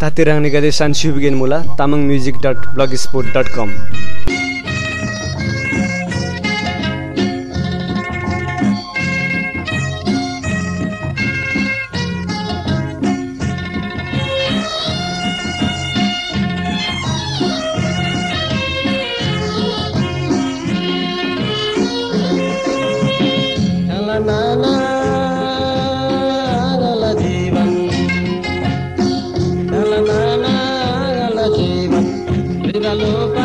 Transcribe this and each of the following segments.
तातिराङ निगदे सान्सुबिगेन मुला Tamang music dot blog sport dot com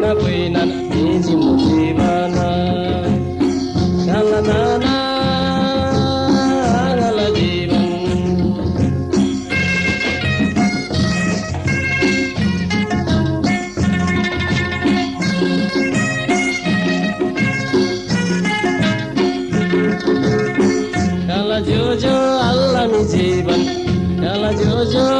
na jojo Allah mi jiban kala jojo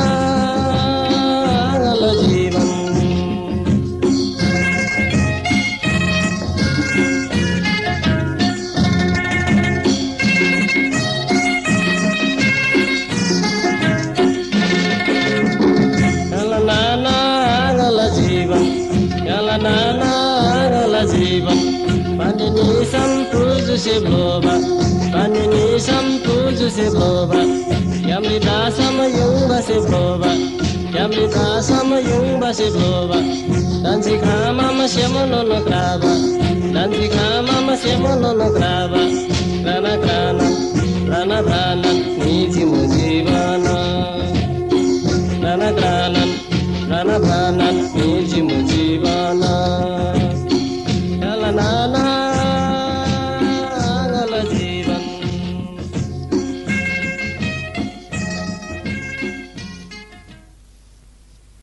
Pani sam puzu se bloba Pani nisam puzu se bloba Jam li da se bloba Jam li da se bloba Dan si kama ma sjemo nono krava Dan si kama ma sjemo nono krava. Krana krana Krana krana Niti mu jivana Krana krana Krana krana Niti